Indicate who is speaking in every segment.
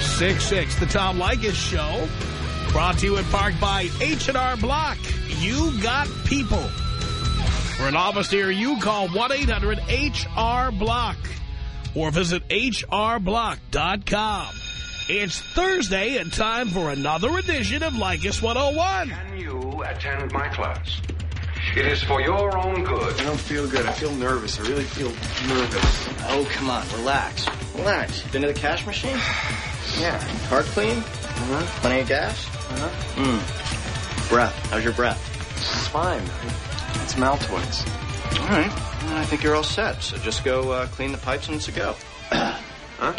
Speaker 1: 1-800-5800-866. The Tom Leykis Show. Brought to you in part by H&R Block. You got people. For an office near you, call 1-800-HR-BLOCK or visit hrblock.com. It's Thursday and time for another edition of Leykis 101.
Speaker 2: Can you attend my class? It is for your own good.
Speaker 3: I don't feel good. I feel nervous. I really feel nervous.
Speaker 4: Oh, come on. Relax. Relax. Been to the cash machine?
Speaker 3: Yeah.
Speaker 4: Car clean?
Speaker 3: Uh-huh.
Speaker 4: Plenty of gas?
Speaker 3: Uh-huh.
Speaker 4: Mmm. Breath. How's your breath?
Speaker 3: It's fine. It's Maltoids.
Speaker 4: All right. Well, I think you're all set. So just go uh, clean the pipes and it's a go.
Speaker 3: Huh?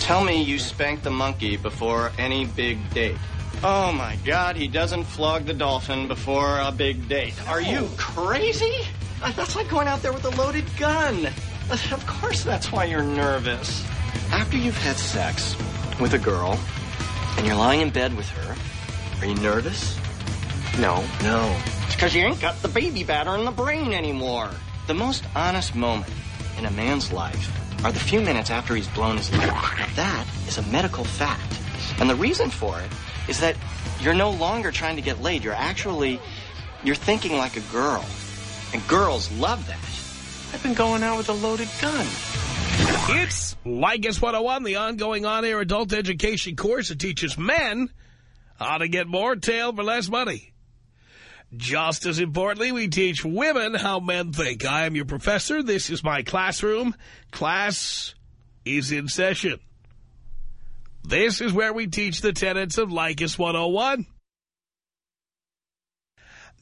Speaker 4: Tell me you spanked the monkey before any big date. Oh, my God. He doesn't flog the dolphin before a big date. Are you crazy? Uh, That's like going out there with a loaded gun. Uh, Of course that's why you're nervous. After you've had sex with a girl and you're lying in bed with her, are you nervous?
Speaker 3: No.
Speaker 4: No. It's because you ain't got the baby batter in the brain anymore. The most honest moment in a man's life are the few minutes after he's blown his load. Now that is a medical fact. And the reason for it is that you're no longer trying to get laid. You're actually, you're thinking like a girl. And girls love that. I've been going out with a loaded gun.
Speaker 1: It's Leykis 101, the ongoing on-air adult education course that teaches men how to get more tail for less money. Just as importantly, we teach women how men think. I am your professor. This is my classroom. Class is in session. This is where we teach the tenets of Leykis 101.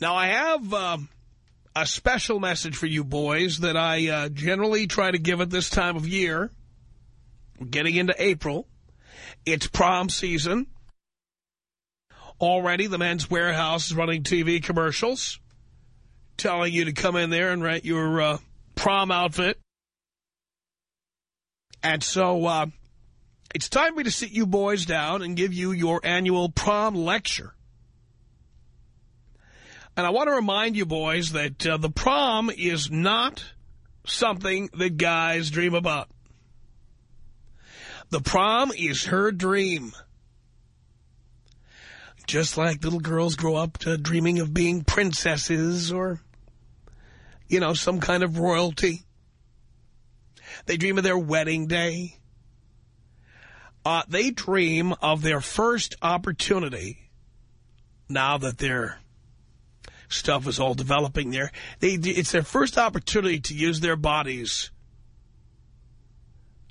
Speaker 1: Now, I have um, a special message for you boys that I uh, generally try to give at this time of year. We're getting into April. It's prom season. Already, the Men's Wearhouse is running TV commercials telling you to come in there and rent your uh, prom outfit. And so uh, it's time for me to sit you boys down and give you your annual prom lecture. And I want to remind you boys that uh, the prom is not something that guys dream about. The prom is her dream. Just like little girls grow up to dreaming of being princesses or, you know, some kind of royalty. They dream of their wedding day. Uh, they dream of their first opportunity now that their stuff is all developing there. They, it's their first opportunity to use their bodies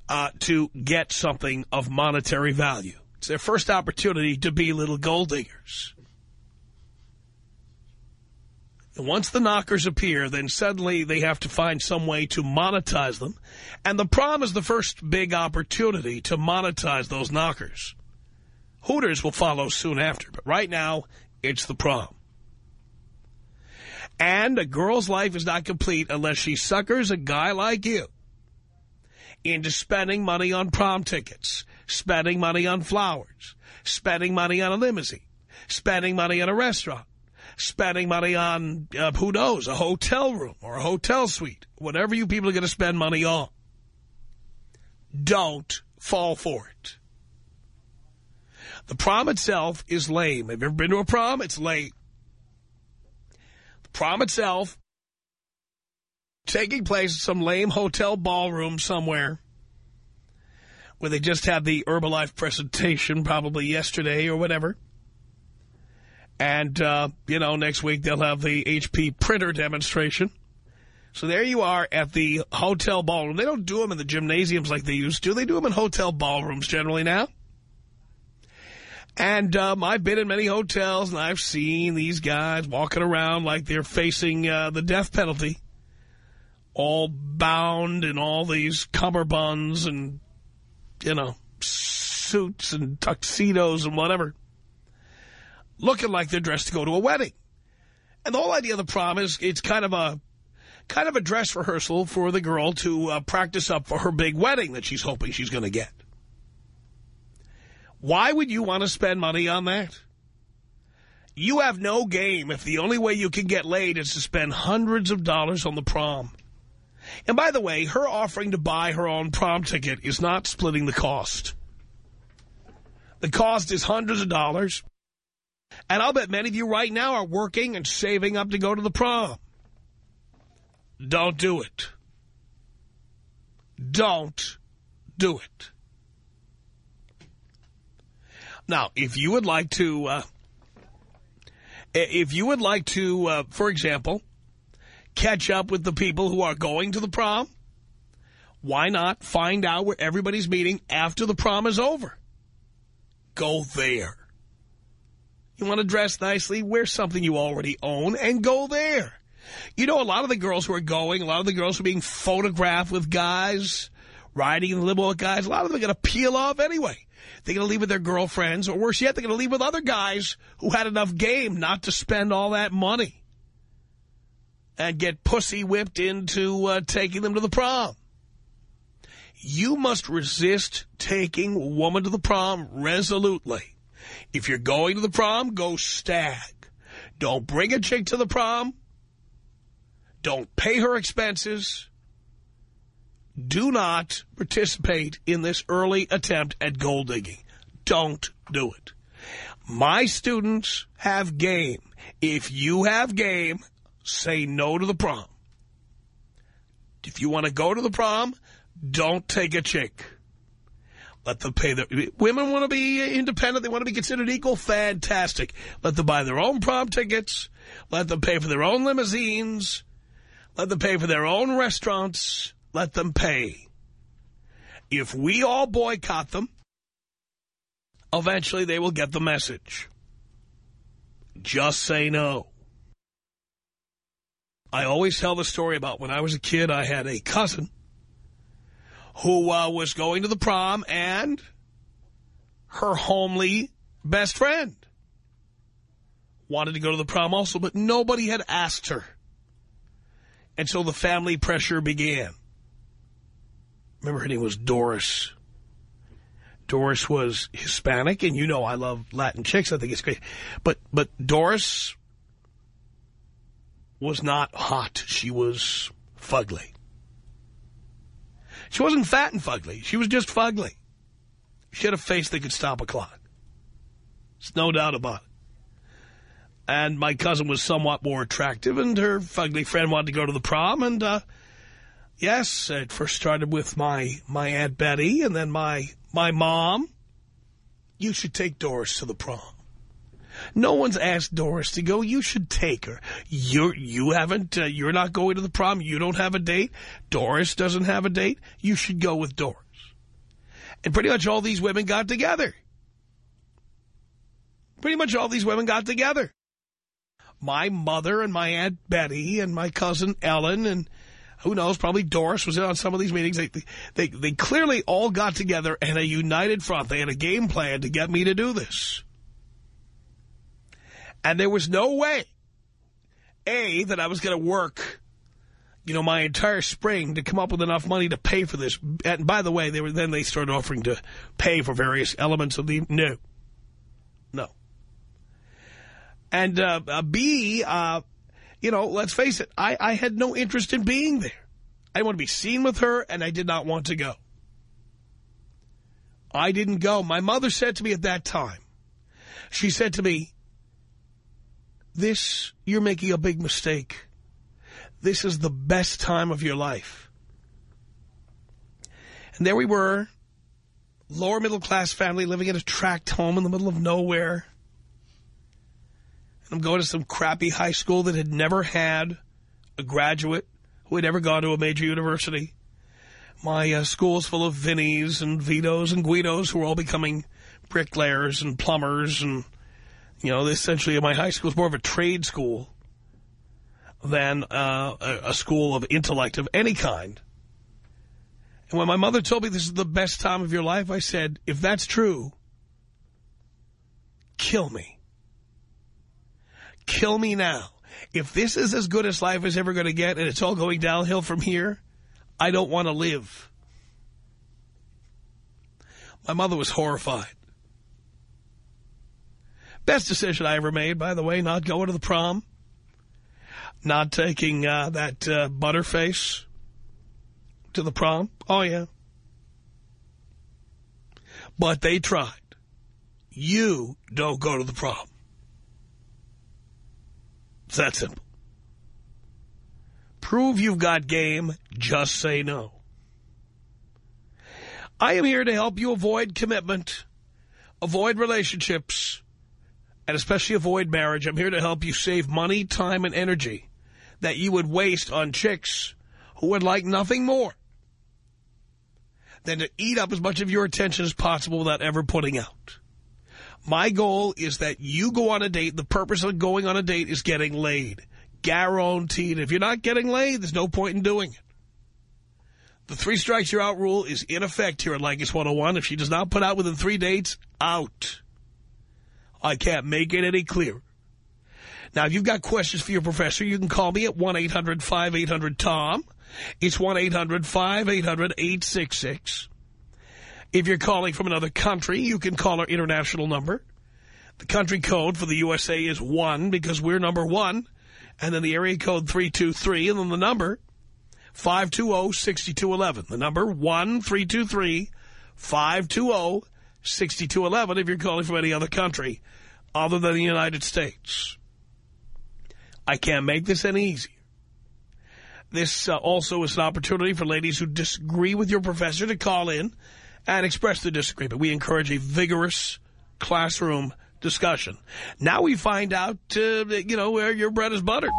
Speaker 1: uh, to get something of monetary value. It's their first opportunity to be little gold diggers. And once the knockers appear, then suddenly they have to find some way to monetize them. And the prom is the first big opportunity to monetize those knockers. Hooters will follow soon after, but right now, it's the prom. And a girl's life is not complete unless she suckers a guy like you into spending money on prom tickets, spending money on flowers, spending money on a limousine, spending money on a restaurant, spending money on, uh, who knows, a hotel room or a hotel suite, whatever you people are going to spend money on. Don't fall for it. The prom itself is lame. Have you ever been to a prom? It's lame. Prom itself, taking place in some lame hotel ballroom somewhere, where they just had the Herbalife presentation probably yesterday or whatever. And, uh, you know, next week they'll have the HP printer demonstration. So there you are at the hotel ballroom. They don't do them in the gymnasiums like they used to. They do them in hotel ballrooms generally now. And um, I've been in many hotels, and I've seen these guys walking around like they're facing uh, the death penalty, all bound in all these cummerbunds and, you know, suits and tuxedos and whatever, looking like they're dressed to go to a wedding. And the whole idea of the prom is it's kind of a kind of a dress rehearsal for the girl to uh, practice up for her big wedding that she's hoping she's going to get. Why would you want to spend money on that? You have no game if the only way you can get laid is to spend hundreds of dollars on the prom. And by the way, her offering to buy her own prom ticket is not splitting the cost. The cost is hundreds of dollars. And I'll bet many of you right now are working and saving up to go to the prom. Don't do it. Don't do it. Now, if you would like to, uh, if you would like to, uh, for example, catch up with the people who are going to the prom, why not find out where everybody's meeting after the prom is over? Go there. You want to dress nicely, wear something you already own, and go there. You know, a lot of the girls who are going, a lot of the girls who are being photographed with guys, riding in the limo with guys, a lot of them are going to peel off anyway. They're going to leave with their girlfriends, or worse yet, they're going to leave with other guys who had enough game not to spend all that money and get pussy whipped into uh, taking them to the prom. You must resist taking a woman to the prom resolutely. If you're going to the prom, go stag. Don't bring a chick to the prom. Don't pay her expenses. Do not participate in this early attempt at gold digging. Don't do it. My students have game. If you have game, say no to the prom. If you want to go to the prom, don't take a chick. Let them pay their... Women want to be independent. They want to be considered equal. Fantastic. Let them buy their own prom tickets. Let them pay for their own limousines. Let them pay for their own restaurants. Let them pay. If we all boycott them, eventually they will get the message. Just say no. I always tell the story about when I was a kid, I had a cousin who uh, was going to the prom and her homely best friend wanted to go to the prom also, but nobody had asked her. And so the family pressure began. Remember her name was Doris. Doris was Hispanic, and you know I love Latin chicks. I think it's great. But, but Doris was not hot. She was fugly. She wasn't fat and fugly. She was just fugly. She had a face that could stop a clock. There's no doubt about it. And my cousin was somewhat more attractive, and her fugly friend wanted to go to the prom, and, uh, yes, it first started with my, my Aunt Betty, and then my, my mom. You should take Doris to the prom. No one's asked Doris to go. You should take her. You you haven't. Uh, you're not going to the prom. You don't have a date. Doris doesn't have a date. You should go with Doris. And pretty much all these women got together. Pretty much all these women got together. My mother and my Aunt Betty and my cousin Ellen and who knows, probably Doris was in on some of these meetings. They, they, they clearly all got together and a united front. They had a game plan to get me to do this. And there was no way, A, that I was going to work, you know, my entire spring to come up with enough money to pay for this. And by the way, they were then they started offering to pay for various elements of the, no, no. And uh, uh, B, uh, you know, let's face it, I, I had no interest in being there. I want to be seen with her, and I did not want to go. I didn't go. My mother said to me at that time, she said to me, this, you're making a big mistake. This is the best time of your life. And there we were, lower middle class family living in a tract home in the middle of nowhere. I'm going to some crappy high school that had never had a graduate who had ever gone to a major university. My uh, school's full of Vinnies and Vitos and Guidos who are all becoming bricklayers and plumbers. And, you know, essentially my high school is more of a trade school than uh, a, a school of intellect of any kind. And when my mother told me this is the best time of your life, I said, if that's true, kill me. Kill me now. If this is as good as life is ever going to get and it's all going downhill from here, I don't want to live. My mother was horrified. Best decision I ever made, by the way, not going to the prom. Not taking uh, that uh, butterface to the prom. Oh, yeah. But they tried. You don't go to the prom. It's that simple. Prove you've got game, just say no. I am here to help you avoid commitment, avoid relationships, and especially avoid marriage. I'm here to help you save money, time, and energy that you would waste on chicks who would like nothing more than to eat up as much of your attention as possible without ever putting out. My goal is that you go on a date. The purpose of going on a date is getting laid. Guaranteed. If you're not getting laid, there's no point in doing it. The three strikes you're out rule is in effect here at Leykis 101. If she does not put out within three dates, out. I can't make it any clearer. Now, if you've got questions for your professor, you can call me at 1-800-5800-TOM. It's 1-800-5800-866. If you're calling from another country, you can call our international number. The country code for the USA is 1 because we're number 1. And then the area code 323 and then the number 520-6211. The number 1-323-520-6211 if you're calling from any other country other than the United States. I can't make this any easier. This uh, also is an opportunity for ladies who disagree with your professor to call in and express their disagreement. We encourage a vigorous classroom discussion. Now we find out, uh, you know, where your bread is buttered.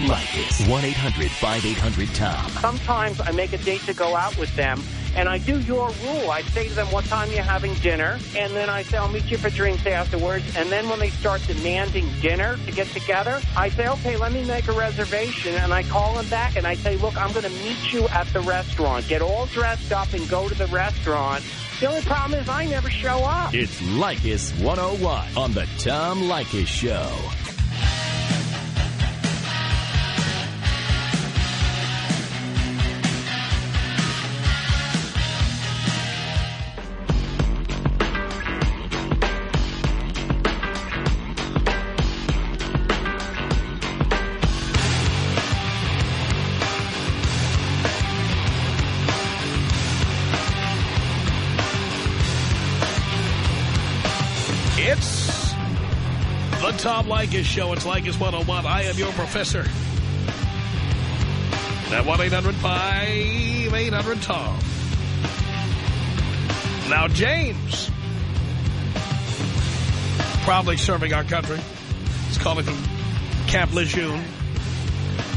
Speaker 5: Leykis. 1-800-5800-TOM.
Speaker 6: Sometimes I make a date to go out with them, and I do your rule. I say to them, what time you're having dinner, and then I say, I'll meet you for drinks afterwards. And then when they start demanding dinner to get together, I say, okay, let me make a reservation. And I call them back, and I say, look, I'm going to meet you at the restaurant. Get all dressed up and go to the restaurant. The only problem is I never show up.
Speaker 5: It's Leykis 101 on the Tom Leykis Show.
Speaker 1: Show. It's Leykis 101. I am your professor. At 1-800-5800-TOM. Now, James, proudly serving our country. He's calling from Camp Lejeune.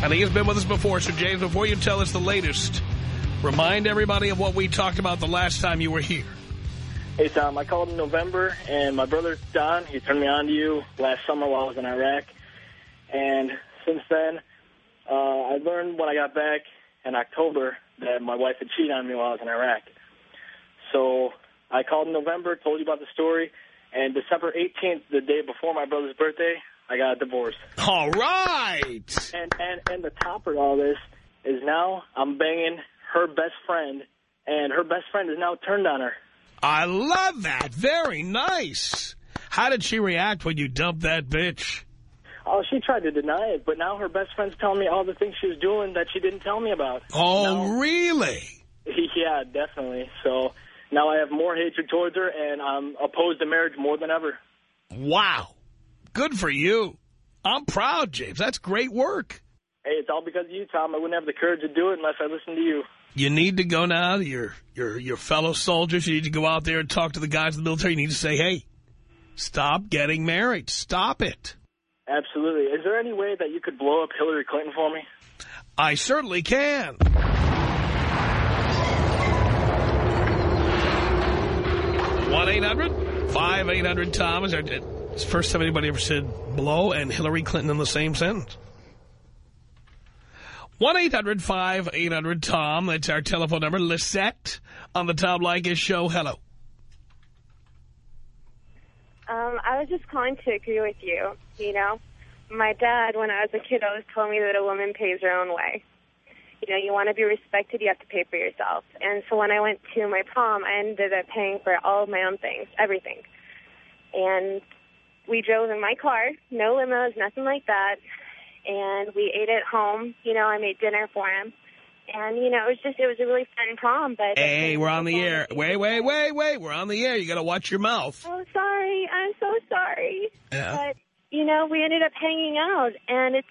Speaker 1: And he has been with us before. So, James, before you tell us the latest, remind everybody of what we talked about the last time you were here.
Speaker 7: Hey, Tom, I called in November, and my brother, Don, he turned me on to you last summer while I was in Iraq. And since then, uh, I learned when I got back in October that my wife had cheated on me while I was in Iraq. So I called in November, told you about the story, and December 18th, the day before my brother's birthday, I got a divorce.
Speaker 1: All right.
Speaker 7: And, and, and the topper of all this is now I'm banging her best friend, and her best friend is now turned on her.
Speaker 1: I love that. Very nice. How did she react when you dumped that bitch?
Speaker 7: Oh, she tried to deny it, but now her best friend's telling me all the things she was doing that she didn't tell me about.
Speaker 1: Oh,
Speaker 7: Now-
Speaker 1: really?
Speaker 7: yeah, definitely. So now I have more hatred towards her, and I'm opposed to marriage more than ever.
Speaker 1: Wow. Good for you. I'm proud, James. That's great work.
Speaker 7: Hey, it's all because of you, Tom. I wouldn't have the courage to do it unless I listened to you.
Speaker 1: You need to go now to your, your, your fellow soldiers. You need to go out there and talk to the guys in the military. You need to say, hey, Stop getting married. Stop it.
Speaker 7: Absolutely. Is there any way that you could blow up Hillary Clinton for me?
Speaker 1: I certainly can. One eight hundred five eight hundred Tom is our. It's the first time anybody ever said blow and Hillary Clinton in the same sentence. One eight hundred five eight hundred Tom. That's our telephone number. Lisette on the Tom Leykis show. Hello.
Speaker 8: Um, I was just calling to agree with you. You know, my dad, when I was a kid, always told me that a woman pays her own way. You know, you want to be respected, you have to pay for yourself. And so when I went to my prom, I ended up paying for all of my own things, everything. And we drove in my car, no limos, nothing like that. And we ate at home. You know, I made dinner for him. And, you know, it was just, it was a really fun prom. But
Speaker 1: Hey, we're on the air. Wait, wait, wait, wait. We're on the air. You got to watch your mouth.
Speaker 8: Oh, sorry. I'm so sorry.
Speaker 1: Yeah.
Speaker 8: But, you know, we ended up hanging out. And it's,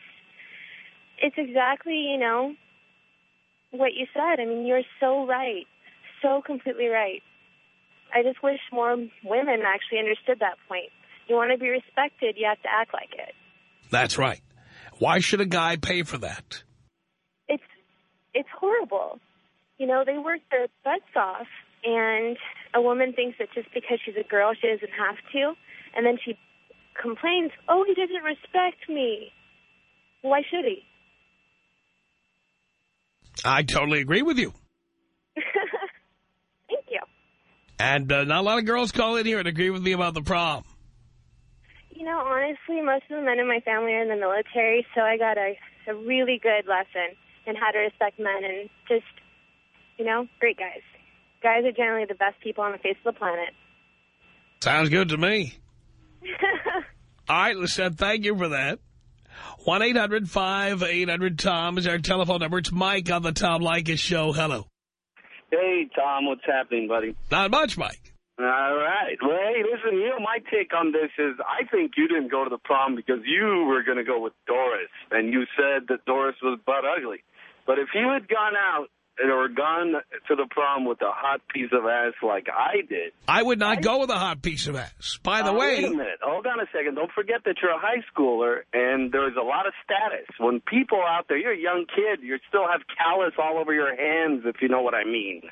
Speaker 8: it's exactly, you know, what you said. I mean, you're so right. So completely right. I just wish more women actually understood that point. You want to be respected, you have to act like it.
Speaker 1: That's right. Why should a guy pay for that?
Speaker 8: It's it's horrible. You know, they work their butts off, and a woman thinks that just because she's a girl, she doesn't have to, and then she complains, "Oh, he doesn't respect me." Why should he?
Speaker 1: I totally agree with you.
Speaker 8: Thank you.
Speaker 1: And uh, not a lot of girls call in here and agree with me about the prom.
Speaker 8: You know, honestly, most of the men in my family are in the military, so I got a, a really good lesson in how to respect men and just, you know, great guys. Guys are generally the best people on the face of the planet.
Speaker 1: Sounds good to me. All right, Lisette, thank you for that. 1-800-5800-TOM is our telephone number. It's Mike on the Tom Leykis show. Hello.
Speaker 9: Hey, Tom, what's happening, buddy?
Speaker 1: Not much, Mike.
Speaker 9: All right. Well, hey, listen, you know, my take on this is I think you didn't go to the prom because you were going to go with Doris, and you said that Doris was butt ugly. But if you had gone out or gone to the prom with a hot piece of ass like I did.
Speaker 1: I would not go with a hot piece of ass. By the
Speaker 9: Uh,
Speaker 1: way...
Speaker 9: Wait a minute. Hold on a second. Don't forget that you're a high schooler, and there's a lot of status. When people out there, you're a young kid, you still have callus all over your hands, if you know what I mean.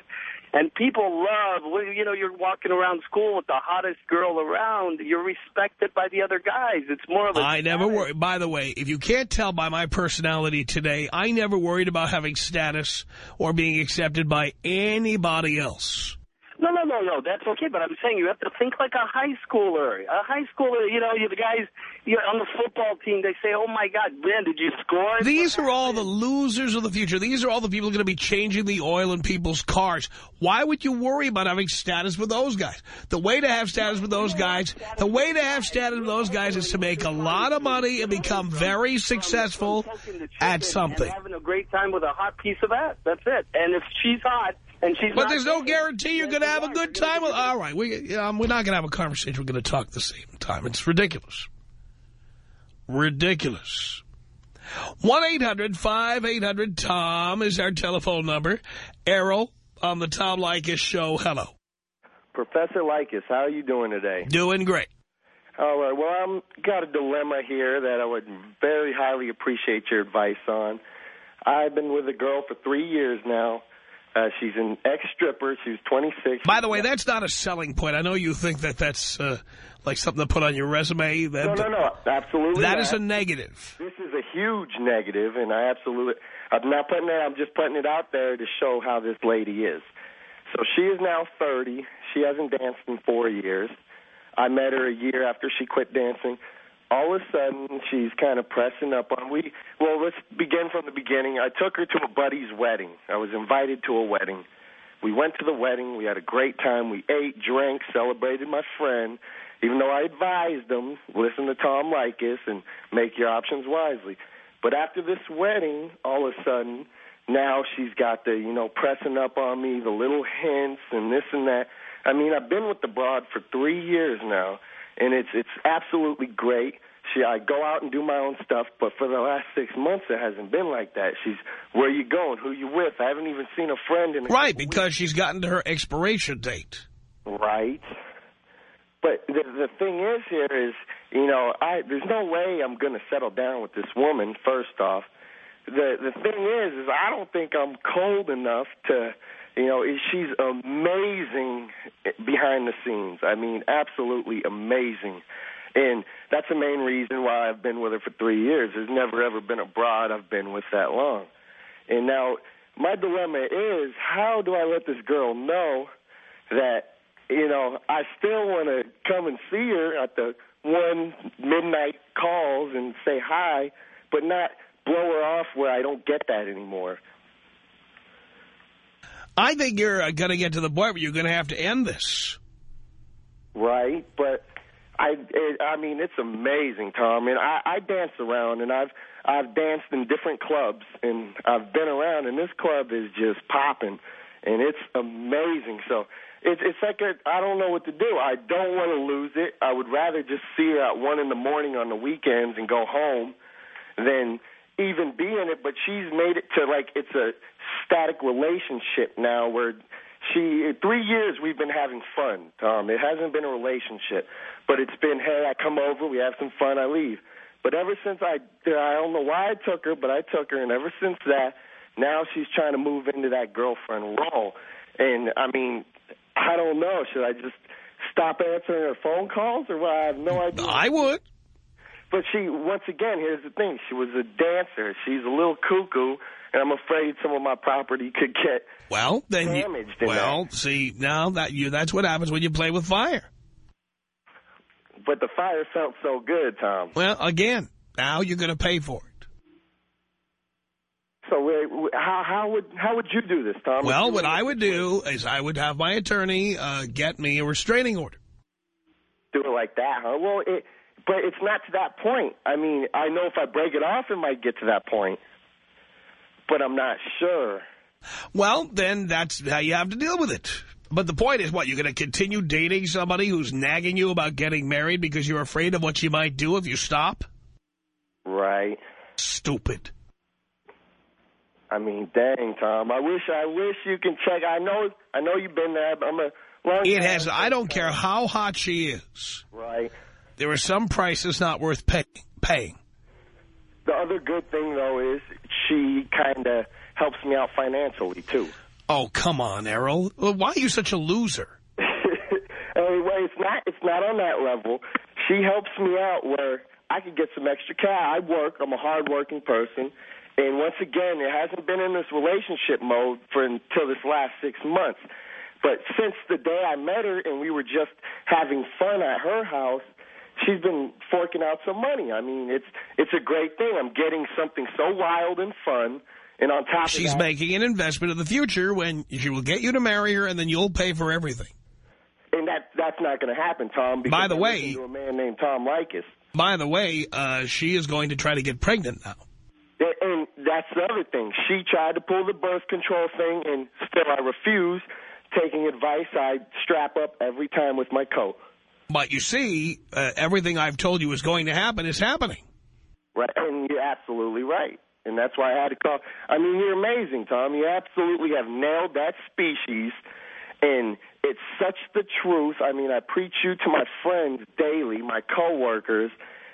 Speaker 9: And people love, you know, you're walking around school with the hottest girl around. You're respected by the other guys. It's more of a
Speaker 1: I never worry. By the way, if you can't tell by my personality today, I never worried about having status or being accepted by anybody else.
Speaker 9: No, no, no, no. That's okay, but I'm saying you have to think like a high schooler. A high schooler, you know, you the guys you're on the football team. They say, "Oh my God, Ben, did you score?"
Speaker 1: These are all the losers of the future. These are all the people going to be changing the oil in people's cars. Why would you worry about having status with those guys? The way to have status with those guys, the way to have status with those guys is to make a lot of money and become very successful at something.
Speaker 9: Having a great time with a hot piece of ass. That's it. And if she's hot and she's
Speaker 1: But there's no guarantee you're going to have a good time. With, all right, we, um, we're not going to have a conversation. We're going to talk the same time. It's ridiculous. Ridiculous. 1-800-5800-TOM is our telephone number. Errol on the Tom Leykis show. Hello.
Speaker 10: Professor Leykis, how are you doing today?
Speaker 1: Doing great.
Speaker 10: All right. Well, I'm got a dilemma here that I would very highly appreciate your advice on. I've been with a girl for three years now. Uh, she's an ex-stripper. She's 26.
Speaker 1: By the way, that's not a selling point. I know you think that that's uh, like something to put on your resume. That,
Speaker 10: no, no, no. Absolutely
Speaker 1: That
Speaker 10: not.
Speaker 1: is a negative.
Speaker 10: This is a huge negative, and I absolutely, I'm not putting that, I'm just putting it out there to show how this lady is. So she is now 30. She hasn't danced in four years. I met her a year after she quit dancing. All of a sudden, she's kind of pressing up on we. Well, let's begin from the beginning. I took her to a buddy's wedding. I was invited to a wedding. We went to the wedding. We had a great time. We ate, drank, celebrated my friend. Even though I advised them, listen to Tom Leykis and make your options wisely. But after this wedding, all of a sudden, now she's got the, you know, pressing up on me, the little hints and this and that. I mean, I've been with the broad for three years now, and it's it's absolutely great. She, I go out and do my own stuff, but for the last six months, it hasn't been like that. She's, where you going? Who you with? I haven't even seen a friend in a
Speaker 1: Right, because she's gotten to her expiration date.
Speaker 10: Right. But the the thing is here is, you know, I there's no way I'm going to settle down with this woman. First off, the the thing is, is I don't think I'm cold enough to, you know, she's amazing behind the scenes. I mean, absolutely amazing. And that's the main reason why I've been with her for three years. There's never ever been a broad I've been with that long. And now my dilemma is, how do I let this girl know that, you know, I still want to come and see her at the one midnight calls and say hi, but not blow her off where I don't get that anymore.
Speaker 1: I think you're going to get to the point where you're going to have to end this.
Speaker 10: Right, but I, it, I mean, it's amazing, Tom. And I, I dance around, and I've, I've danced in different clubs, and I've been around, and this club is just popping, and it's amazing. So it's, it's like a, I don't know what to do. I don't want to lose it. I would rather just see her at one in the morning on the weekends and go home, than even be in it. But she's made it to like it's a static relationship now, where she three years we've been having fun, Tom. It hasn't been a relationship, but it's been hey, I come over, we have some fun, I leave. But ever since I I don't know why I took her, but I took her, and ever since that, now she's trying to move into that girlfriend role. And I mean, I don't know. Should I just stop answering her phone calls, or what? I have no idea.
Speaker 1: I would.
Speaker 10: But she, once again, here's the thing: she was a dancer. She's a little cuckoo, and I'm afraid some of my property could get
Speaker 1: well then
Speaker 10: damaged.
Speaker 1: You, well,
Speaker 10: that.
Speaker 1: see now that you that's what happens when you play with fire.
Speaker 10: But the fire felt so good, Tom.
Speaker 1: Well, again, now you're going to pay for it.
Speaker 10: So uh, how how would how would you do this, Tom?
Speaker 1: Well, what I would do is I would have my attorney uh, get me a restraining order.
Speaker 10: do it like that, huh? Well, it, but it's not to that point. I mean, I know if I break it off, it might get to that point, but I'm not sure.
Speaker 1: Well, then that's how you have to deal with it. But the point is, what, you're going to continue dating somebody who's nagging you about getting married because you're afraid of what she might do if you stop?
Speaker 10: Right.
Speaker 1: Stupid.
Speaker 10: I mean, dang, Tom. I wish I wish you can check. I know I know you've been there. But I'm a long
Speaker 1: It has, I don't care how hot she is.
Speaker 10: Right.
Speaker 1: There are some prices not worth pay, paying.
Speaker 10: The other good thing though is she kind of helps me out financially too.
Speaker 1: Oh, come on, Errol. Why are you such a loser?
Speaker 10: Anyway, it's not it's not on that level. She helps me out where I could get some extra cash. I work. I'm a hardworking person, and once again, it hasn't been in this relationship mode for until this last six months. But since the day I met her and we were just having fun at her house, she's been forking out some money. I mean, it's it's a great thing. I'm getting something so wild and fun, and on top
Speaker 1: She's
Speaker 10: of that, She's
Speaker 1: making an investment in the future when she will get you to marry her and then you'll pay for everything.
Speaker 10: and that that's not going to happen, Tom. Because
Speaker 1: By the
Speaker 10: I
Speaker 1: way-
Speaker 10: to a man named Tom Leykis.
Speaker 1: By the way, uh, she is going to try to get pregnant now.
Speaker 10: And- And that's the other thing. She tried to pull the birth control thing, and still I refuse. Taking advice, I strap up every time with my coat.
Speaker 1: But you see, uh, everything I've told you is going to happen is happening.
Speaker 10: Right, and you're absolutely right. And that's why I had to call. I mean, you're amazing, Tom. You absolutely have nailed that species, and it's such the truth. I mean, I preach you to my friends daily, my coworkers,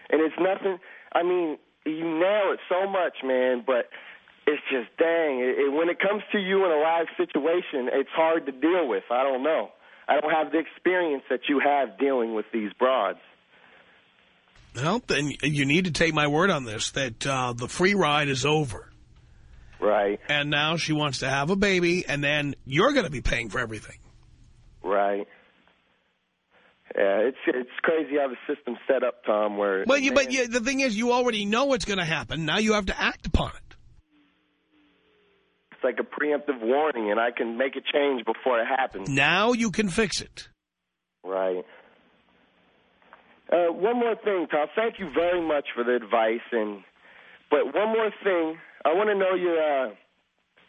Speaker 10: and it's nothing. I mean, you nail it so much, man. But it's just dang. It, it, when it comes to you in a live situation, it's hard to deal with. I don't know. I don't have the experience that you have dealing with these broads.
Speaker 1: Well, then you need to take my word on this, that uh, the free ride is over.
Speaker 10: Right,
Speaker 1: And now she wants to have a baby, and then you're going to be paying for everything.
Speaker 10: right. Yeah, it's it's crazy how the system's set up, Tom. Where
Speaker 1: But, you, but you, the thing is, you already know what's going to happen. Now you have to act upon it.
Speaker 10: Like a preemptive warning, and I can make a change before it happens.
Speaker 1: Now you can fix it.
Speaker 10: Right. Uh, one more thing, Tom. Thank you very much for the advice, and but one more thing, I want to know your. Uh,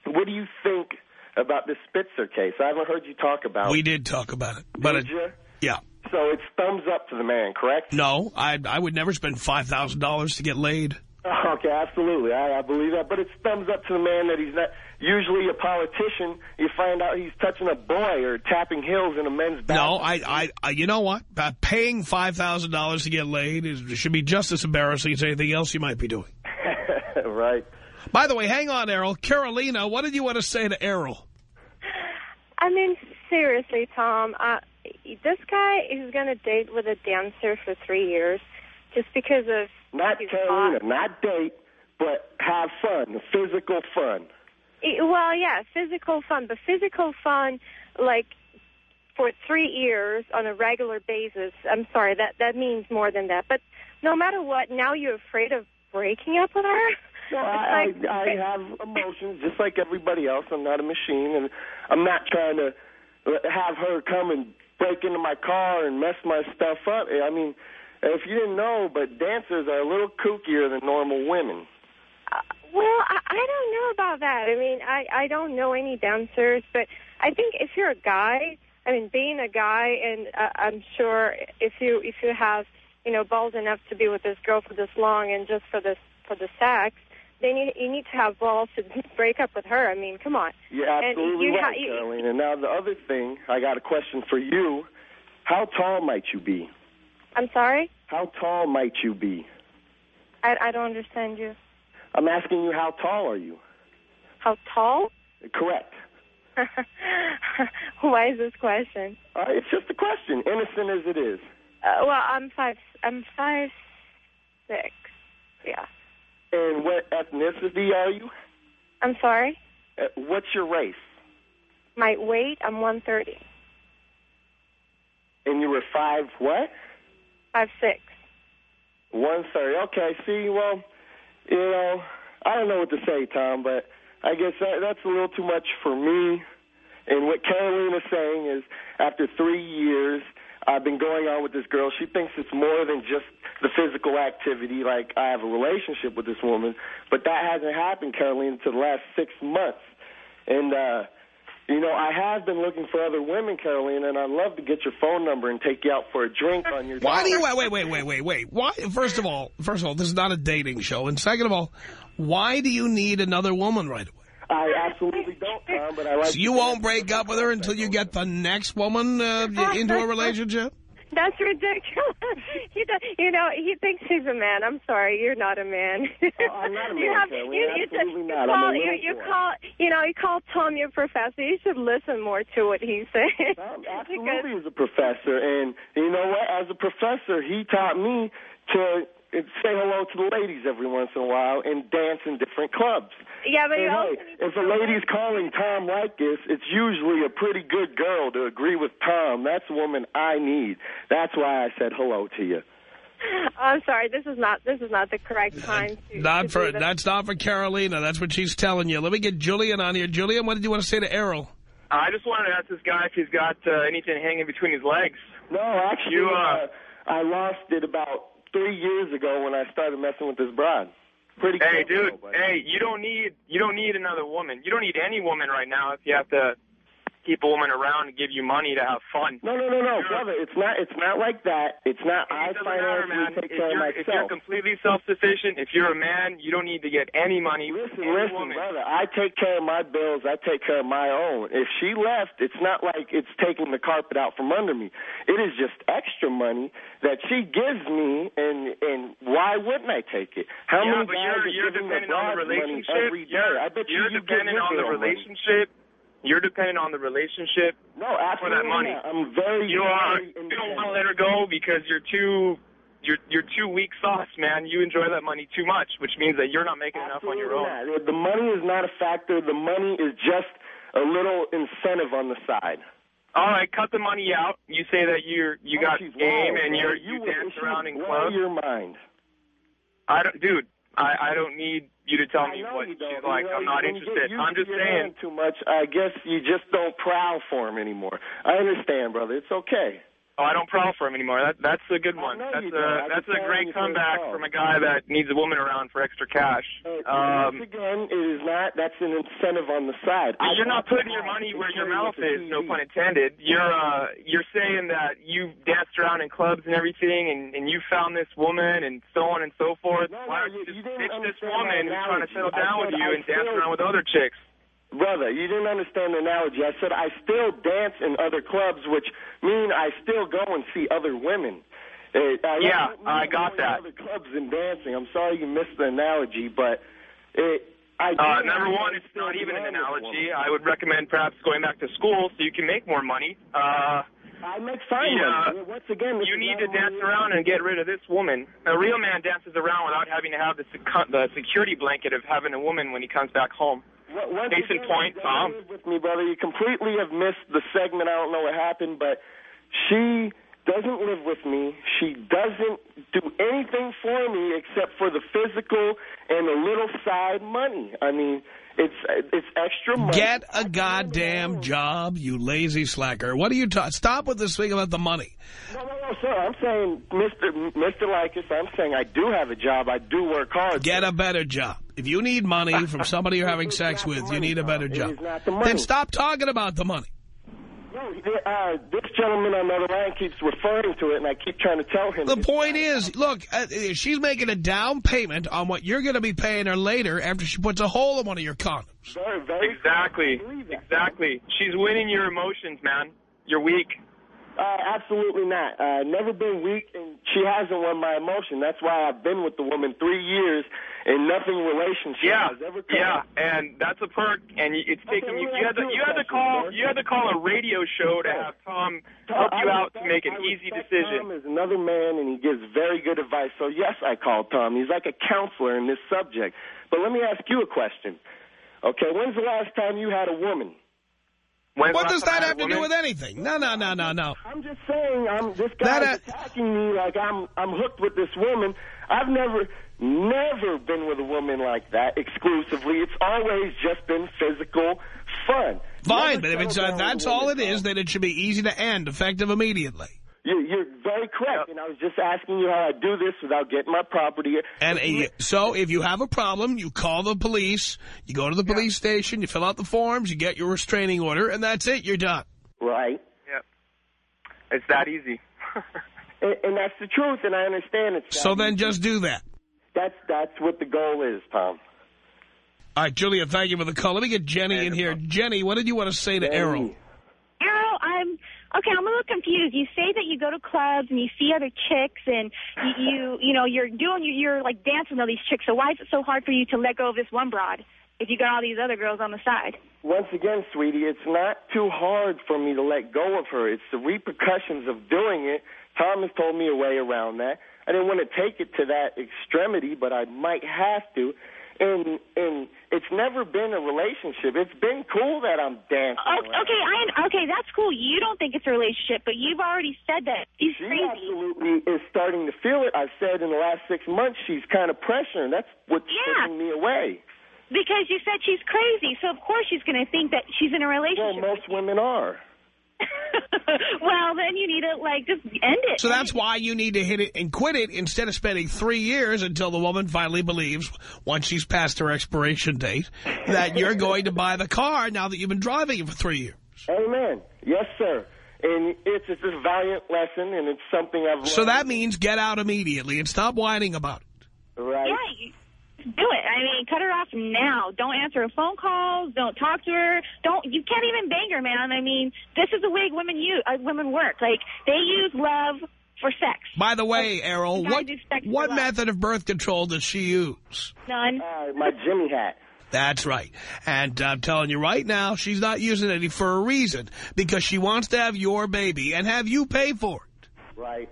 Speaker 10: what do you think about the Spitzer case? I haven't heard you talk about.
Speaker 1: We
Speaker 10: it.
Speaker 1: did talk about it. But
Speaker 10: Did
Speaker 1: it,
Speaker 10: you?
Speaker 1: yeah.
Speaker 10: So it's thumbs up to the man, correct?
Speaker 1: No, I I would never spend $5,000 to get laid.
Speaker 10: Okay, absolutely. I, I believe that. But it's thumbs up to the man that he's not usually a politician, you find out he's touching a boy or tapping heels in a men's bathroom.
Speaker 1: No, I, I, I, you know what? Uh, paying $5,000 to get laid is, should be just as embarrassing as anything else you might be doing.
Speaker 10: right.
Speaker 1: By the way, hang on, Errol. Carolina, what did you want to say to Errol?
Speaker 8: I mean, seriously, Tom, uh, this guy is going to date with a dancer for three years just because of...
Speaker 10: Not
Speaker 8: his
Speaker 10: Carolina,
Speaker 8: hot-
Speaker 10: not date, but have fun, physical fun.
Speaker 8: Eh, Well, yeah, physical fun, but physical fun, like, for three years on a regular basis, I'm sorry, that, that means more than that. But no matter what, now you're afraid of breaking up with her?
Speaker 10: No, I,
Speaker 8: like-
Speaker 10: I, I have emotions just like everybody else. I'm not a machine, and I'm not trying to have her come and break into my car and mess my stuff up. I mean, if you didn't know, but dancers are a little kookier than normal women.
Speaker 8: Well, I, I don't know about that. I mean, I, I don't know any dancers, but I think if you're a guy, I mean, being a guy, and uh, I'm sure if you if you have you know balls enough to be with this girl for this long and just for this for the sex, then you you need to have balls to break up with her. I mean, come on.
Speaker 10: You're
Speaker 8: And
Speaker 10: absolutely
Speaker 8: you ha-
Speaker 10: right,
Speaker 8: you-
Speaker 10: Carolina. Now, the other thing, I got a question for you. How tall might you be?
Speaker 8: I'm sorry,
Speaker 10: How tall might you be?
Speaker 8: I I don't understand you.
Speaker 10: I'm asking you, how tall are you?
Speaker 8: How tall?
Speaker 10: Correct.
Speaker 8: Why is this question?
Speaker 10: Uh, it's just a question, innocent as it is.
Speaker 8: Uh, well, I'm five. I'm five six. Yeah.
Speaker 10: And what ethnicity are you?
Speaker 8: I'm sorry.
Speaker 10: Uh, what's your race?
Speaker 8: My weight, I'm 130.
Speaker 10: And you were five what?
Speaker 8: Five six.
Speaker 10: One thirty. Okay. See, well, you know, I don't know what to say, Tom, but I guess that, that's a little too much for me. And what Carolina's saying is, after three years, I've been going on with this girl. She thinks it's more than just the physical activity. Like I have a relationship with this woman, but that hasn't happened, Carolina, until the last six months. And uh, you know, I have been looking for other women, Carolina, and I'd love to get your phone number and take you out for a drink on your.
Speaker 1: Why do you wait? Wait, wait, wait, wait, wait. Why? First of all, first of all, this is not a dating show, and second of all, why do you need another woman right away?
Speaker 10: I absolutely don't, Tom, but I like.
Speaker 1: So you won't break up with her until you get the next woman uh, into a relationship?
Speaker 8: That's ridiculous. he does, you know, he thinks he's a man. I'm sorry, you're not a man.
Speaker 10: Oh, I'm not a
Speaker 8: you
Speaker 10: man,
Speaker 8: have, you, you,
Speaker 10: Absolutely
Speaker 8: you
Speaker 10: not.
Speaker 8: Call, you, you call, you know, you call Tom your professor. You should listen more to what he's saying.
Speaker 10: Absolutely, as a professor, and you know what? As a professor, he taught me to say hello to the ladies every once in a while and dance in different clubs.
Speaker 8: Yeah, but
Speaker 10: And
Speaker 8: you also
Speaker 10: hey, if a lady's calling Tom like this, it's usually a pretty good girl to agree with Tom. That's the woman I need. That's why I said hello to you.
Speaker 8: I'm sorry. This is not. This is not the correct time to.
Speaker 1: Not
Speaker 8: to
Speaker 1: for
Speaker 8: do this.
Speaker 1: that's not for Carolina. That's what she's telling you. Let me get Julian on here. Julian, what did you want to say to Errol?
Speaker 11: I just wanted to ask this guy if he's got uh, anything hanging between his legs.
Speaker 10: No, actually,
Speaker 11: You,
Speaker 10: uh,
Speaker 11: uh,
Speaker 10: I lost it about three years ago when I started messing with this broad. Pretty
Speaker 11: Hey, dude. Hey, you don't need you don't need another woman. You don't need any woman right now if you have to keep a woman around and give you money to have fun.
Speaker 10: No, no, no, no, brother. It's not. It's not like that. It's not. I
Speaker 11: It matter,
Speaker 10: financially
Speaker 11: man.
Speaker 10: take
Speaker 11: If
Speaker 10: care of
Speaker 11: you're, if you're completely self-sufficient, if you're a man, you don't need to get any money.
Speaker 10: Listen,
Speaker 11: any
Speaker 10: listen,
Speaker 11: woman.
Speaker 10: brother. I take care of my bills. I take care of my own. If she left, it's not like it's taking the carpet out from under me. It is just extra money that she gives me, and and why wouldn't I take it? How
Speaker 11: yeah,
Speaker 10: many guys
Speaker 11: you're,
Speaker 10: are
Speaker 11: you're
Speaker 10: giving
Speaker 11: dependent on the
Speaker 10: broad money
Speaker 11: relationship.
Speaker 10: every day?
Speaker 11: You're,
Speaker 10: I bet you
Speaker 11: you're
Speaker 10: you give
Speaker 11: dependent on the
Speaker 10: relationship. money.
Speaker 11: You're dependent on the relationship
Speaker 10: No,
Speaker 11: for that money.
Speaker 10: not. I'm very,
Speaker 11: You are.
Speaker 10: very
Speaker 11: You don't want to let her go because you're too. You're you're too weak sauce, man. You enjoy that money too much, which means that you're not making enough on your own.
Speaker 10: Not. The money is not a factor. The money is just a little incentive on the side.
Speaker 11: All right, cut the money out. You say that you're you
Speaker 10: Oh,
Speaker 11: got game
Speaker 10: low,
Speaker 11: and you're
Speaker 10: you
Speaker 11: you dance around in clubs.
Speaker 10: your mind.
Speaker 11: I don't, dude. I I don't need you to tell me what she's like. I'm not
Speaker 10: you
Speaker 11: interested. I'm just saying.
Speaker 10: Too much. I guess you just don't prowl for him anymore. I understand, brother. It's okay.
Speaker 11: Oh, I don't prowl for him anymore. That that's a good one. That's a that's a great comeback from a guy that needs a woman around for extra cash.
Speaker 10: Uh,
Speaker 11: Um,
Speaker 10: once again, it is not. That's an incentive on the side.
Speaker 11: You're not putting your money where your mouth is, no pun intended. You're uh you're saying that you danced around in clubs and everything and, and you found this woman and so on and so forth. Why don't you
Speaker 10: you-
Speaker 11: just ditch this woman who's trying to settle down with you and dance around with other chicks?
Speaker 10: Brother, you didn't understand the analogy. I said I still dance in other clubs, which mean I still go and see other women. Uh, I
Speaker 11: Yeah, I got that.
Speaker 10: Other clubs and dancing. I'm sorry you missed the analogy, but it. I
Speaker 11: Uh, number one, it's not even an analogy. I would recommend perhaps going back to school so you can make more money. Uh,
Speaker 10: I make fine
Speaker 11: Yeah.
Speaker 10: money. Once again,
Speaker 11: you need to dance around and get rid of this woman. A real man dances around without having to have the, sec- the security blanket of having a woman when he comes back home.
Speaker 10: What- once
Speaker 11: Case in point, Tom.
Speaker 10: live with me, brother. You completely have missed the segment. I don't know what happened, but she doesn't live with me. She doesn't do anything for me except for the physical and a little side money. I mean, it's it's extra money.
Speaker 1: Get a goddamn job, you lazy slacker. What are you talking? Stop with this thing about the money.
Speaker 10: No, no, no, sir. I'm saying, Mr. Mr. Leykis, I'm saying I do have a job. I do work hard.
Speaker 1: Get a better job. If you need money from somebody you're having sex with, you need a better job.
Speaker 10: is not the money.
Speaker 1: Then stop talking about the money.
Speaker 10: No, uh, this gentleman on the other line keeps referring to it, and I keep trying to tell him.
Speaker 1: The point is, look, uh, she's making a down payment on what you're going to be paying her later after she puts a hole in one of your condoms.
Speaker 10: Very, very
Speaker 11: Exactly.
Speaker 10: I believe that.
Speaker 11: Exactly. She's winning your emotions, man. You're weak.
Speaker 10: Uh, absolutely not. Uh, never been weak, and she hasn't won my emotion. That's why I've been with the woman three years, and nothing relationship
Speaker 11: Yeah,
Speaker 10: has ever come.
Speaker 11: yeah, and that's a perk. And y- it's
Speaker 10: Okay,
Speaker 11: taken you. You had to
Speaker 10: you
Speaker 11: had to call you had to call a radio show to have Tom help you out to make an easy decision.
Speaker 10: Tom is another man, and he gives very good advice. So yes, I called Tom. He's like a counselor in this subject. But let me ask you a question. Okay, when's the last time you had a woman?
Speaker 11: When's
Speaker 1: What does that have to
Speaker 11: a
Speaker 1: do with anything? No, no, no, no, no.
Speaker 10: I'm just saying, I'm this
Speaker 1: That,
Speaker 10: guy's
Speaker 1: uh,
Speaker 10: attacking me like I'm I'm hooked with this woman. I've never never been with a woman like that exclusively. It's always just been physical fun.
Speaker 1: Fine,
Speaker 10: Never
Speaker 1: but if it's uh, that's all it
Speaker 10: woman,
Speaker 1: is, then it should be easy to end, effective immediately.
Speaker 10: You, you're very correct, and I was just asking you how I do this without getting my property.
Speaker 1: And uh, so if you have a problem, you call the police, you go to the police station, you fill out the forms, you get your restraining order, and that's it. You're done.
Speaker 10: right,
Speaker 11: Yep. It's that easy.
Speaker 10: and, and that's the truth, and I understand it.
Speaker 1: So then just do that.
Speaker 10: that's that's what the goal is, Tom.
Speaker 1: All right, Julia, thank you for the call. Let me get Jenny in here. Jenny, what did you want to say to Errol?
Speaker 12: Errol, I'm okay. I'm a little confused. You say that you go to clubs and you see other chicks, and you you, you know you're doing you're like dancing with all these chicks. So why is it so hard for you to let go of this one broad if you got all these other girls on the side?
Speaker 10: Once again, sweetie, it's not too hard for me to let go of her. It's the repercussions of doing it. Tom has told me a way around that. I didn't want to take it to that extremity, but I might have to. And and it's never been a relationship. It's been cool that I'm dancing.
Speaker 12: Oh,
Speaker 10: around.
Speaker 12: okay, I okay, that's cool. You don't think it's a relationship, but you've already said that she's
Speaker 10: She
Speaker 12: crazy.
Speaker 10: absolutely is starting to feel it. I've said in the last six months she's kind of pressuring. That's what's
Speaker 12: Yeah.
Speaker 10: pushing me away.
Speaker 12: Because you said she's crazy, so of course she's going to think that she's in a relationship.
Speaker 10: Well, most women are.
Speaker 12: well, then you need to like just end it.
Speaker 1: So that's why you need to hit it and quit it instead of spending three years until the woman finally believes, once she's past her expiration date, that you're going to buy the car now that you've been driving it for three years.
Speaker 10: Amen. Yes, sir. And it's it's a valiant lesson, and it's something I've learned.
Speaker 1: So that means get out immediately and stop whining about it.
Speaker 10: right.
Speaker 12: Yeah, you do it. I mean, cut her off now. Don't answer her phone calls. Don't talk to her. Don't. You can't even bang her, man. I mean, this is the way women use uh, women work. Like they use love for sex.
Speaker 1: By the way, Errol, what,
Speaker 12: do sex for
Speaker 1: what method of birth control does she use?
Speaker 12: None.
Speaker 10: Uh, my Jimmy hat.
Speaker 1: That's right. And I'm telling you right now, she's not using it for a reason. Because she wants to have your baby and have you pay for it.
Speaker 10: Right.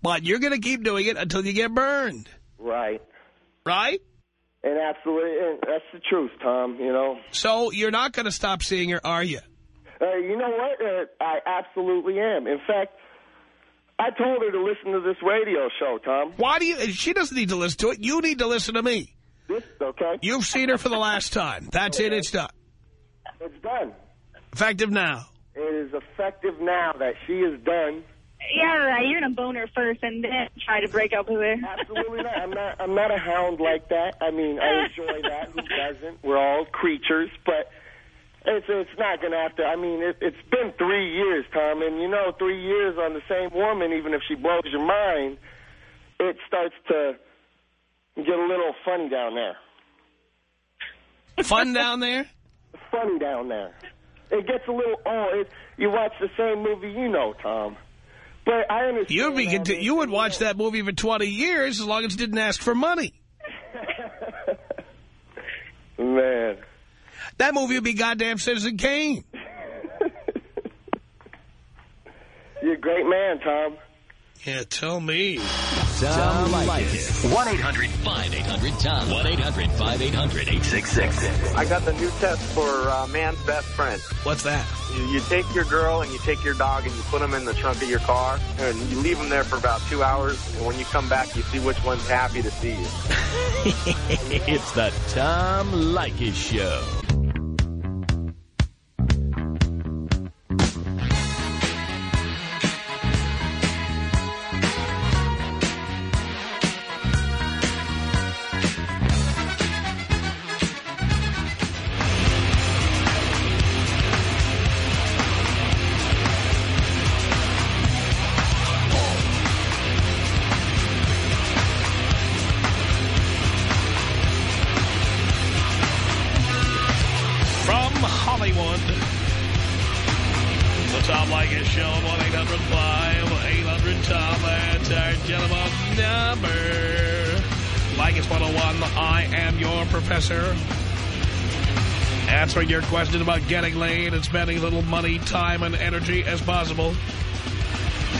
Speaker 1: But you're going to keep doing it until you get burned.
Speaker 10: Right.
Speaker 1: Right?
Speaker 10: And absolutely, and that's the truth, Tom. You know.
Speaker 1: So you're not going to stop seeing her, are you?
Speaker 10: Uh, you know what? Uh, I absolutely am. In fact, I told her to listen to this radio show, Tom.
Speaker 1: Why do you... She doesn't need to listen to it. You need to listen to me.
Speaker 10: This, okay?
Speaker 1: You've seen her for the last time. That's it. It's done.
Speaker 10: It's done.
Speaker 1: Effective now.
Speaker 10: It is effective now that she is done.
Speaker 12: Yeah, right. You're gonna bone her first, and then try to break up with her.
Speaker 10: Absolutely not. I'm not. I'm not a hound like that. I mean, I enjoy that. Who doesn't? We're all creatures, but it's it's not going to have to. I mean, it, it's been three years, Tom, and you know, three years on the same woman, even if she blows your mind, it starts to get a little funny down there.
Speaker 1: Fun down there?
Speaker 10: funny down there. It gets a little old. It, you watch the same movie, you know, Tom. But I understand.
Speaker 1: You'd be conti- you would watch that movie for 20 years as long as it didn't ask for money.
Speaker 10: Man.
Speaker 1: That movie would be goddamn Citizen Kane.
Speaker 10: You're a great man, Tom.
Speaker 1: Yeah, tell me.
Speaker 5: Tom Leykis. 1-800-5800-TOM. 1-800-5800-866.
Speaker 13: I got the new test for uh, man's best friend.
Speaker 1: What's that?
Speaker 13: You, you take your girl and you take your dog and you put them in the trunk of your car and you leave them there for about two hours. And when you come back, you see which one's happy to see you.
Speaker 5: it's the Tom Leykis Show.
Speaker 1: 101, I am your professor. Answering your question about getting laid and spending as little money, time, and energy as possible.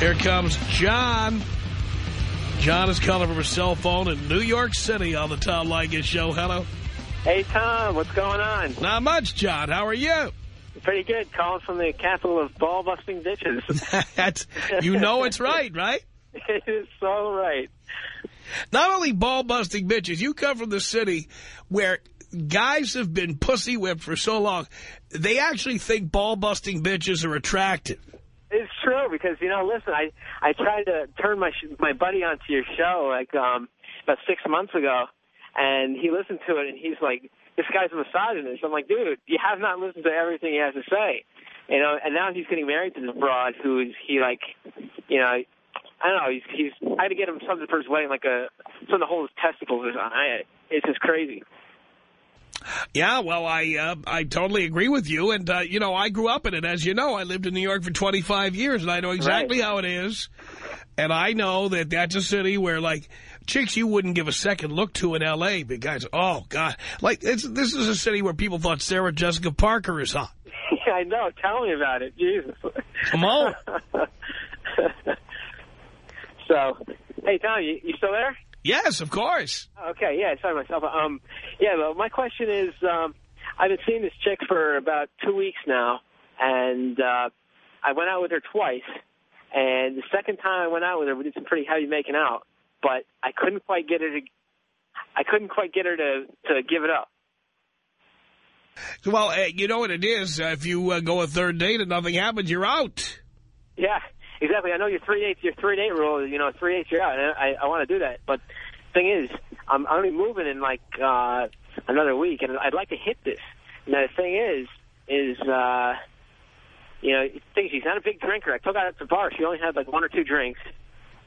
Speaker 1: Here comes John. John is calling from a cell phone in New York City on the Tom Leykis Show. Hello.
Speaker 6: Hey, Tom, what's going on?
Speaker 1: Not much, John. How are you?
Speaker 6: Pretty good. Calling from the capital of ball-busting ditches.
Speaker 1: That's, you know it's right, right?
Speaker 6: it is so right.
Speaker 1: Not only ball-busting bitches, you come from the city where guys have been pussy whipped for so long, they actually think ball-busting bitches are attractive.
Speaker 6: It's true because you know, listen, I I tried to turn my my buddy onto your show like um about six months ago, and he listened to it and he's like, "This guy's a misogynist." I'm like, "Dude, you have not listened to everything he has to say." You know, and now he's getting married to this broad who's he like, you know, I don't know. He's he's I had to get him something for his wedding, like a something to hold his testicles on. I it's just crazy.
Speaker 1: Yeah, well, I uh, I totally agree with you. And, uh, you know, I grew up in it. As you know, I lived in New York for 25 years, and I know exactly how it is. And I know that that's a city where, like, chicks you wouldn't give a second look to in L.A. But guys, oh, God. Like, it's, this is a city where people thought Sarah Jessica Parker is hot.
Speaker 6: Yeah, I know. Tell me about it. Jesus.
Speaker 1: Come on.
Speaker 6: so, hey, Tom, you, you still there?
Speaker 1: Yes, of course.
Speaker 6: Okay, yeah, sorry myself. Um, yeah, well, my question is, um, I've been seeing this chick for about two weeks now, and uh, I went out with her twice. And the second time I went out with her, we did some pretty heavy making out, but I couldn't quite get her to, I couldn't quite get her to to give it up.
Speaker 1: Well, uh, you know what it is. If you uh, go a third date and nothing happens, you're out.
Speaker 6: Yeah, exactly. I know your three dates, your three date rule. You know, three dates you're out. And I I want to do that, but thing is, I'm I'm only moving in like uh, another week, and I'd like to hit this. Now the thing is, is uh, you know, thing she's not a big drinker. I took her out to the bar. She only had like one or two drinks,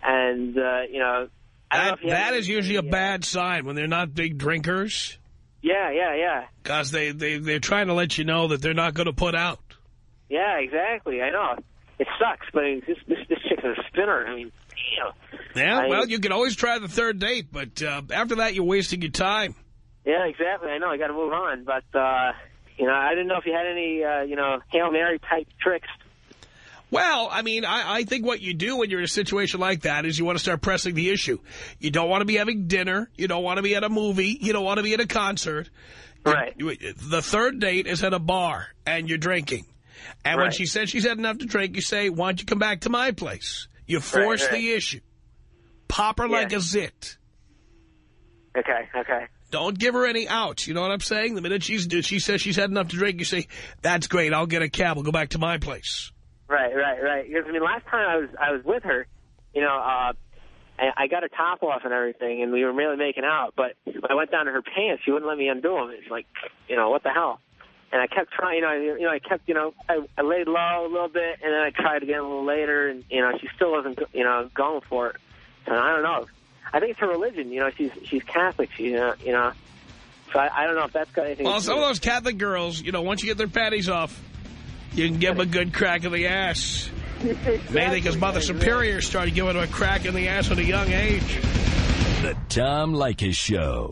Speaker 6: and uh, you know, I don't know
Speaker 1: That,
Speaker 6: you
Speaker 1: that is usually a bad sign when they're not big drinkers.
Speaker 6: Yeah, yeah, yeah,
Speaker 1: Because they, they, they're trying to let you know that they're not going to put out.
Speaker 6: yeah. Exactly. I know. It sucks, but this this this chick's a spinner. I mean, damn.
Speaker 1: Yeah,
Speaker 6: I-
Speaker 1: well, you can always try the third date, but uh, after that, you're wasting your time.
Speaker 6: Yeah, exactly. I know. I got to move on, but uh, you know, I didn't know if you had any, uh, you know, hail mary type tricks.
Speaker 1: Well, I mean, I, I think what you do when you're in a situation like that is you want to start pressing the issue. You don't want to be having dinner. You don't want to be at a movie. You don't want to be at a concert.
Speaker 6: Right.
Speaker 1: You- the third date is at a bar, and you're drinking. And when she says she's had enough to drink, you say, why don't you come back to my place? You force
Speaker 6: right.
Speaker 1: the issue. Pop her like a zit.
Speaker 6: Okay, okay.
Speaker 1: Don't give her any outs. You know what I'm saying? The minute she's she says she's had enough to drink, you say, that's great. I'll get a cab. We'll go back to my place.
Speaker 6: Right, right, right. Because I mean, last time I was I was with her, you know, uh, I, I got her top off and everything, and we were really making out. But when I went down to her pants, she wouldn't let me undo them. It's like, you know, what the hell? And I kept trying, you know, I, you know, I kept, you know, I, I laid low a little bit, and then I tried again a little later, and you know, she still wasn't, you know, going for it. And I don't know. I think it's her religion. You know, she's she's Catholic. She, you uh, know, you know,
Speaker 14: So I, I don't know if that's got anything
Speaker 1: Well,
Speaker 14: to do
Speaker 1: some of those Catholic girls, you know, once you get their panties off, you can give them a good crack in the ass. Maybe because Mother Superior started giving them a crack in the ass at a young age.
Speaker 5: The Tom Leykis Show.